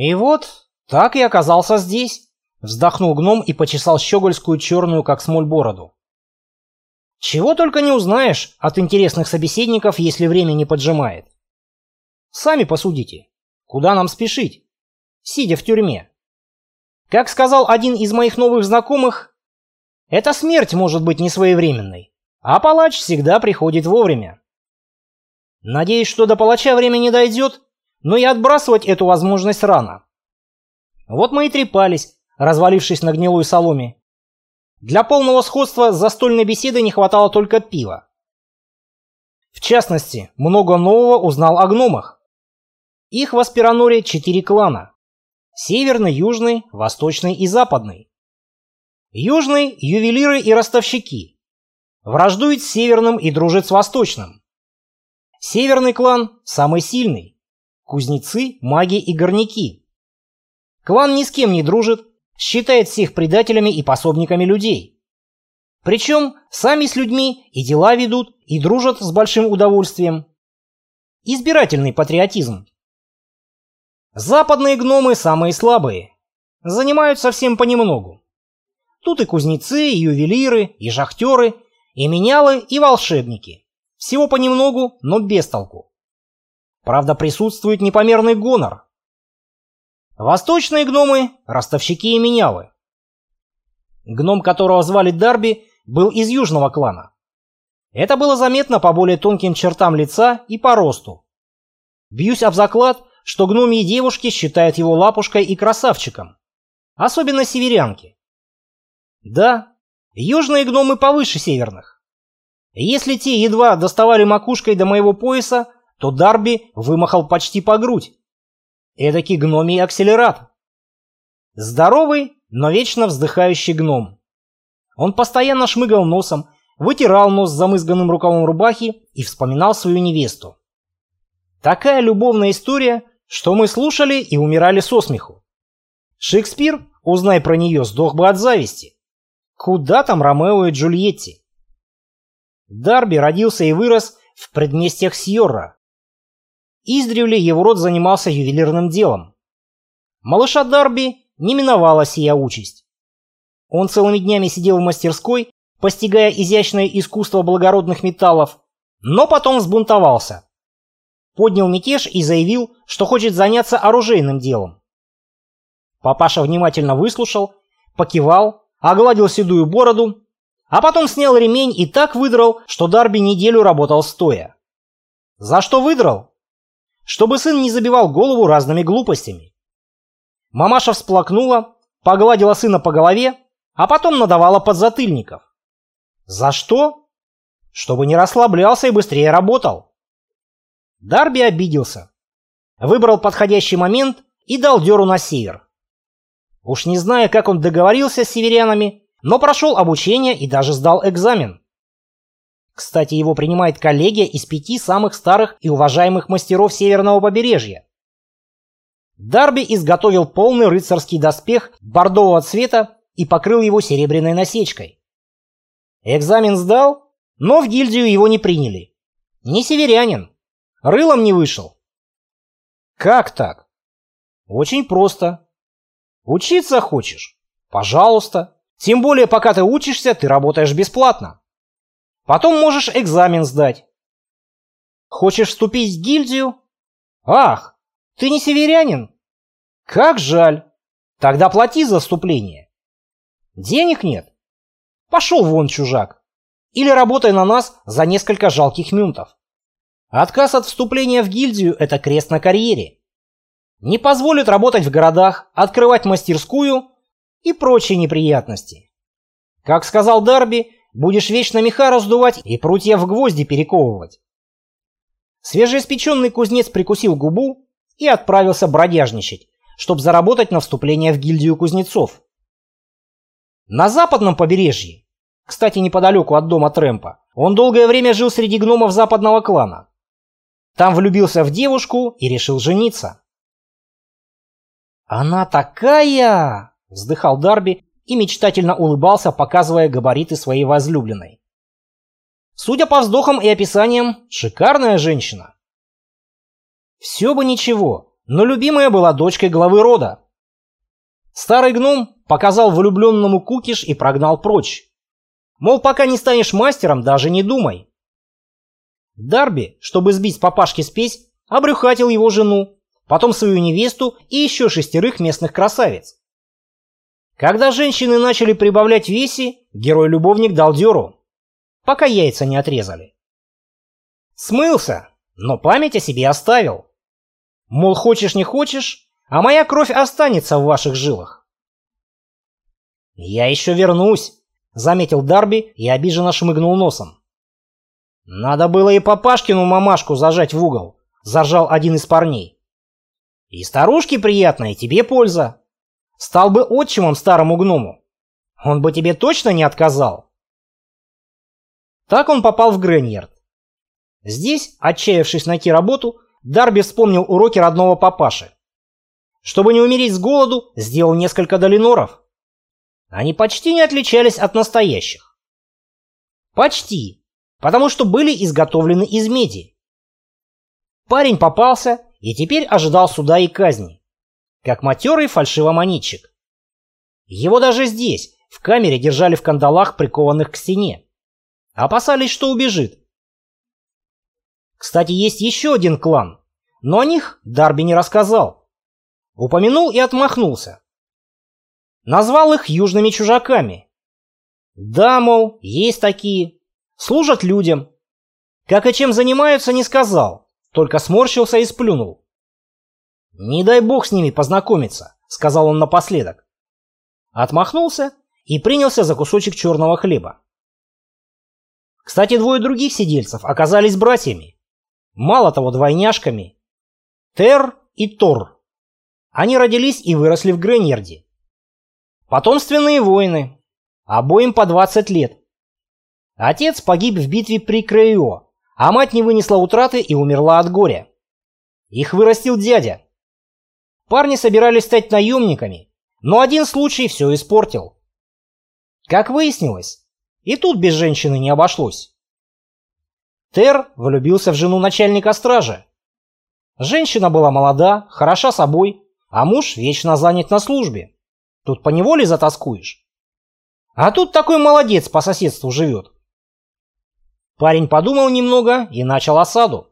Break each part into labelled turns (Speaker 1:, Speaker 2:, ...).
Speaker 1: И вот так и оказался здесь, вздохнул гном и почесал щегольскую черную, как смоль, бороду. Чего только не узнаешь от интересных собеседников, если время не поджимает. Сами посудите, куда нам спешить, сидя в тюрьме. Как сказал один из моих новых знакомых, эта смерть может быть несвоевременной, а палач всегда приходит вовремя. Надеюсь, что до палача время не дойдет, но и отбрасывать эту возможность рано. Вот мы и трепались, развалившись на гнилой соломе, для полного сходства застольной беседой не хватало только пива. В частности, много нового узнал о гномах. Их в Аспираноре четыре клана. Северный, Южный, Восточный и Западный. Южный – ювелиры и ростовщики. Враждует с Северным и дружит с Восточным. Северный клан – самый сильный. Кузнецы, маги и горняки. Клан ни с кем не дружит, считает всех предателями и пособниками людей. Причем сами с людьми и дела ведут, и дружат с большим удовольствием. Избирательный патриотизм. Западные гномы самые слабые. Занимают совсем понемногу. Тут и кузнецы, и ювелиры, и жахтеры, и менялы, и волшебники. Всего понемногу, но без толку. Правда, присутствует непомерный гонор. Восточные гномы – ростовщики и менялы. Гном, которого звали Дарби, был из южного клана. Это было заметно по более тонким чертам лица и по росту. Бьюсь об заклад, что гномьи девушки считают его лапушкой и красавчиком. Особенно северянки. Да, южные гномы повыше северных. Если те едва доставали макушкой до моего пояса, то Дарби вымахал почти по грудь. Эдакий гномий акселерат. Здоровый, но вечно вздыхающий гном. Он постоянно шмыгал носом, вытирал нос замызганным рукавом рубахи и вспоминал свою невесту. Такая любовная история, что мы слушали и умирали со смеху. Шекспир, узнай про нее, сдох бы от зависти. Куда там Ромео и Джульетти? Дарби родился и вырос в предместьях Сьорра, Издревле его род занимался ювелирным делом. Малыша Дарби не миновала сия участь. Он целыми днями сидел в мастерской, постигая изящное искусство благородных металлов, но потом взбунтовался. Поднял мятеж и заявил, что хочет заняться оружейным делом. Папаша внимательно выслушал, покивал, огладил седую бороду, а потом снял ремень и так выдрал, что Дарби неделю работал стоя. За что выдрал? Чтобы сын не забивал голову разными глупостями. Мамаша всплакнула, погладила сына по голове, а потом надавала подзатыльников. За что? Чтобы не расслаблялся и быстрее работал. Дарби обиделся. Выбрал подходящий момент и дал дёру на север. Уж не зная, как он договорился с северянами, но прошел обучение и даже сдал экзамен. Кстати, его принимает коллегия из пяти самых старых и уважаемых мастеров северного побережья. Дарби изготовил полный рыцарский доспех бордового цвета и покрыл его серебряной насечкой. Экзамен сдал, но в гильдию его не приняли. Не северянин. Рылом не вышел. Как так? Очень просто. Учиться хочешь? Пожалуйста. Тем более, пока ты учишься, ты работаешь бесплатно. Потом можешь экзамен сдать. Хочешь вступить в гильдию? Ах, ты не северянин? Как жаль. Тогда плати за вступление. Денег нет? Пошел вон, чужак. Или работай на нас за несколько жалких мюнтов. Отказ от вступления в гильдию – это крест на карьере. Не позволит работать в городах, открывать мастерскую и прочие неприятности. Как сказал Дарби, Будешь вечно меха раздувать и прутья в гвозди перековывать. Свежеиспеченный кузнец прикусил губу и отправился бродяжничать, чтобы заработать на вступление в гильдию кузнецов. На западном побережье, кстати, неподалеку от дома Трэмпа, он долгое время жил среди гномов западного клана. Там влюбился в девушку и решил жениться. «Она такая!» — вздыхал Дарби, и мечтательно улыбался, показывая габариты своей возлюбленной. Судя по вздохам и описаниям, шикарная женщина. Все бы ничего, но любимая была дочкой главы рода. Старый гном показал влюбленному кукиш и прогнал прочь. Мол, пока не станешь мастером, даже не думай. Дарби, чтобы сбить папашки спесь, обрюхатил его жену, потом свою невесту и еще шестерых местных красавиц. Когда женщины начали прибавлять весе, герой-любовник дал дёру, пока яйца не отрезали. Смылся, но память о себе оставил. Мол, хочешь не хочешь, а моя кровь останется в ваших жилах. «Я еще вернусь», — заметил Дарби и обиженно шмыгнул носом. «Надо было и Папашкину мамашку зажать в угол», — заржал один из парней. «И старушке приятно, и тебе польза. Стал бы отчимом старому гному. Он бы тебе точно не отказал». Так он попал в Греньярд. Здесь, отчаявшись найти работу, Дарби вспомнил уроки родного папаши. Чтобы не умереть с голоду, сделал несколько долиноров. Они почти не отличались от настоящих. Почти, потому что были изготовлены из меди. Парень попался и теперь ожидал суда и казни, как матерый фальшивомонетчик. Его даже здесь, в камере, держали в кандалах, прикованных к стене. Опасались, что убежит. Кстати, есть еще один клан, но о них Дарби не рассказал. Упомянул и отмахнулся. Назвал их южными чужаками. Да, мол, есть такие. Служат людям. Как и чем занимаются, не сказал, только сморщился и сплюнул. «Не дай бог с ними познакомиться», — сказал он напоследок. Отмахнулся и принялся за кусочек черного хлеба. Кстати, двое других сидельцев оказались братьями. Мало того, двойняшками. Тер и Тор. Они родились и выросли в Греньерде. Потомственные воины. Обоим по 20 лет. Отец погиб в битве при Крейо, а мать не вынесла утраты и умерла от горя. Их вырастил дядя. Парни собирались стать наемниками, но один случай все испортил. Как выяснилось, и тут без женщины не обошлось. Тер влюбился в жену начальника стражи. Женщина была молода, хороша собой, а муж вечно занят на службе. Тут поневоле затаскуешь. А тут такой молодец по соседству живет. Парень подумал немного и начал осаду.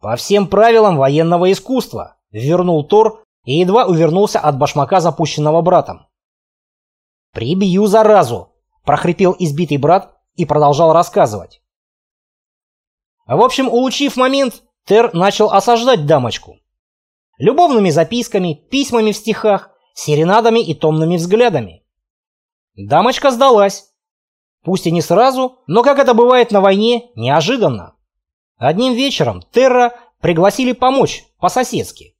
Speaker 1: «По всем правилам военного искусства», — вернул Тор и едва увернулся от башмака, запущенного братом. «Прибью заразу!» — прохрипел избитый брат и продолжал рассказывать. В общем, улучив момент, Тер начал осаждать дамочку. Любовными записками, письмами в стихах, серенадами и томными взглядами. Дамочка сдалась. Пусть и не сразу, но, как это бывает на войне, неожиданно. Одним вечером Терра пригласили помочь по-соседски.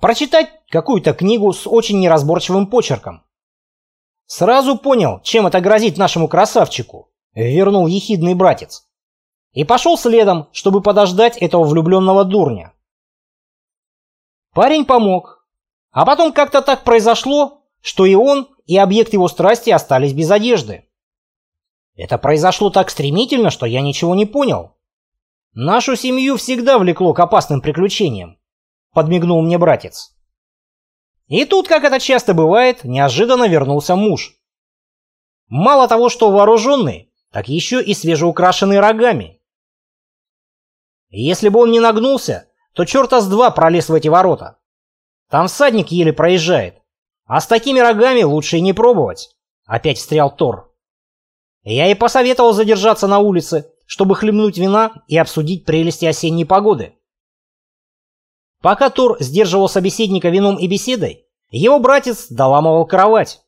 Speaker 1: Прочитать какую-то книгу с очень неразборчивым почерком. Сразу понял, чем это грозит нашему красавчику, вернул ехидный братец и пошел следом, чтобы подождать этого влюбленного дурня. Парень помог, а потом как-то так произошло, что и он, и объект его страсти остались без одежды. Это произошло так стремительно, что я ничего не понял. Нашу семью всегда влекло к опасным приключениям, подмигнул мне братец. И тут, как это часто бывает, неожиданно вернулся муж. Мало того, что вооруженный, так еще и свежеукрашенный рогами. Если бы он не нагнулся, то черта с два пролез в эти ворота. Там всадник еле проезжает. А с такими рогами лучше и не пробовать. Опять встрял Тор. Я и посоветовал задержаться на улице, чтобы хлебнуть вина и обсудить прелести осенней погоды. Пока Тор сдерживал собеседника вином и беседой, его братец доламывал кровать.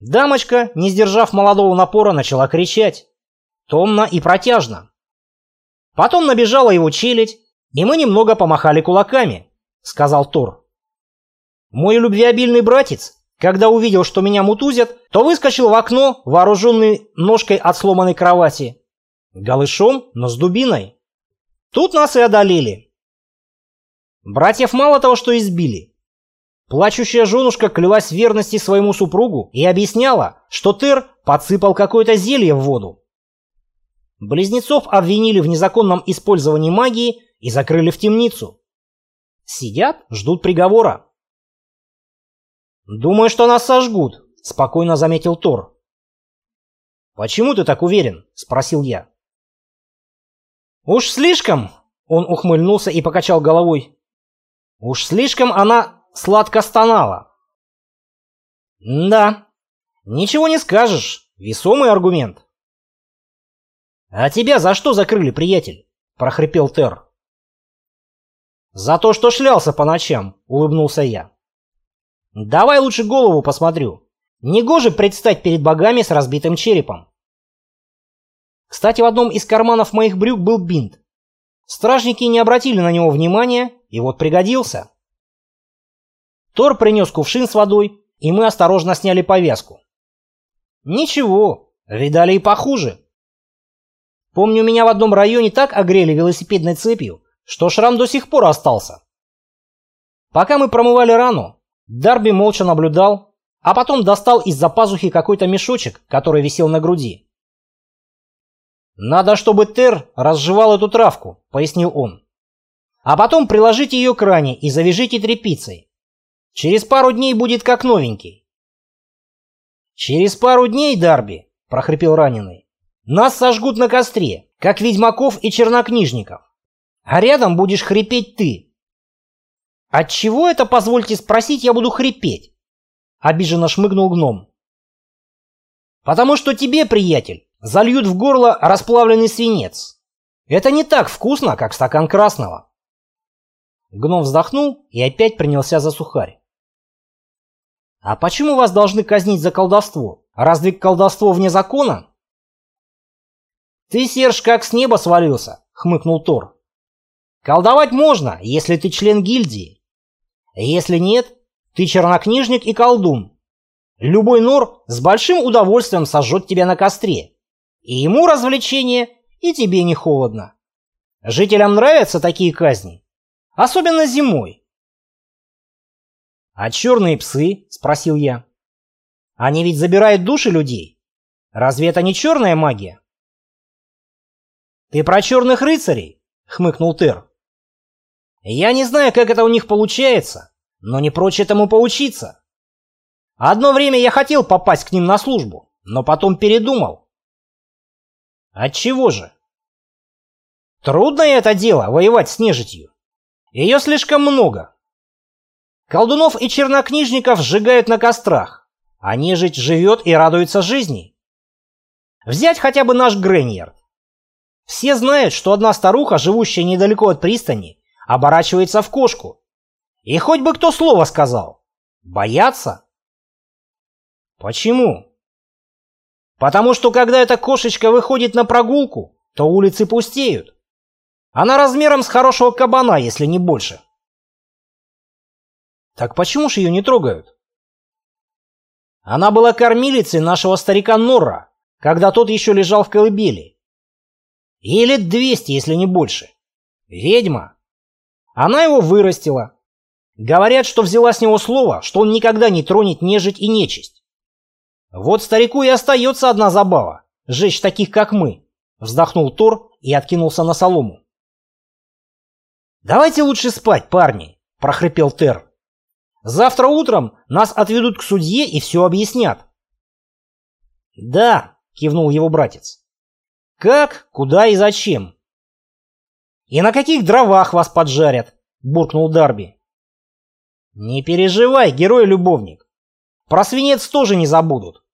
Speaker 1: Дамочка, не сдержав молодого напора, начала кричать. Томно и протяжно. Потом набежала его челядь, и мы немного помахали кулаками, сказал Тор. Мой любвеобильный братец, когда увидел, что меня мутузят, то выскочил в окно, вооруженный ножкой от сломанной кровати. Голышом, но с дубиной. Тут нас и одолели. Братьев мало того, что избили. Плачущая женушка клялась верности своему супругу и объясняла, что Тер подсыпал какое-то зелье в воду. Близнецов обвинили в незаконном использовании магии и закрыли в темницу. Сидят, ждут приговора. «Думаю, что нас сожгут», — спокойно заметил Тор. «Почему ты так уверен?» — спросил я. «Уж слишком!» — он ухмыльнулся и покачал головой. «Уж слишком она сладко стонала». «Да, ничего не скажешь. Весомый аргумент». «А тебя за что закрыли, приятель?» — прохрипел Тер. «За то, что шлялся по ночам», — улыбнулся я. «Давай лучше голову посмотрю. Негоже предстать перед богами с разбитым черепом». Кстати, в одном из карманов моих брюк был бинт. Стражники не обратили на него внимания, и вот пригодился. Тор принес кувшин с водой, и мы осторожно сняли повязку. Ничего, видали и похуже. Помню, меня в одном районе так огрели велосипедной цепью, что шрам до сих пор остался. Пока мы промывали рану, Дарби молча наблюдал, а потом достал из-за пазухи какой-то мешочек, который висел на груди. «Надо, чтобы Тер разжевал эту травку», — пояснил он. «А потом приложите ее к ране и завяжите тряпицей. Через пару дней будет как новенький». «Через пару дней, Дарби», — прохрипел раненый, — «нас сожгут на костре, как ведьмаков и чернокнижников а рядом будешь хрипеть ты. От чего это, позвольте спросить, я буду хрипеть? Обиженно шмыгнул гном. Потому что тебе, приятель, зальют в горло расплавленный свинец. Это не так вкусно, как стакан красного. Гном вздохнул и опять принялся за сухарь. А почему вас должны казнить за колдовство? Разве колдовство вне закона? Ты, Серж, как с неба свалился, хмыкнул Тор. Колдовать можно, если ты член гильдии. Если нет, ты чернокнижник и колдун. Любой нор с большим удовольствием сожжет тебя на костре. И ему развлечение, и тебе не холодно. Жителям нравятся такие казни. Особенно зимой. «А черные псы?» – спросил я. «Они ведь забирают души людей. Разве это не черная магия?» «Ты про черных рыцарей?» – хмыкнул Тер. Я не знаю, как это у них получается, но не прочь этому поучиться. Одно время я хотел попасть к ним на службу, но потом передумал. Отчего же? Трудное это дело воевать с нежитью. Ее слишком много. Колдунов и чернокнижников сжигают на кострах, а нежить живет и радуется жизни. Взять хотя бы наш Грэньярд. Все знают, что одна старуха, живущая недалеко от пристани, оборачивается в кошку. И хоть бы кто слово сказал. Боятся? Почему? Потому что когда эта кошечка выходит на прогулку, то улицы пустеют. Она размером с хорошего кабана, если не больше. Так почему же ее не трогают? Она была кормилицей нашего старика Норра, когда тот еще лежал в колыбели. Ей лет двести, если не больше. Ведьма. Она его вырастила. Говорят, что взяла с него слово, что он никогда не тронет нежить и нечисть. Вот старику и остается одна забава — жечь таких, как мы. Вздохнул Тор и откинулся на солому. «Давайте лучше спать, парни», — прохрипел Тер. «Завтра утром нас отведут к судье и все объяснят». «Да», — кивнул его братец. «Как, куда и зачем?» «И на каких дровах вас поджарят?» – буркнул Дарби. «Не переживай, герой-любовник. Про свинец тоже не забудут.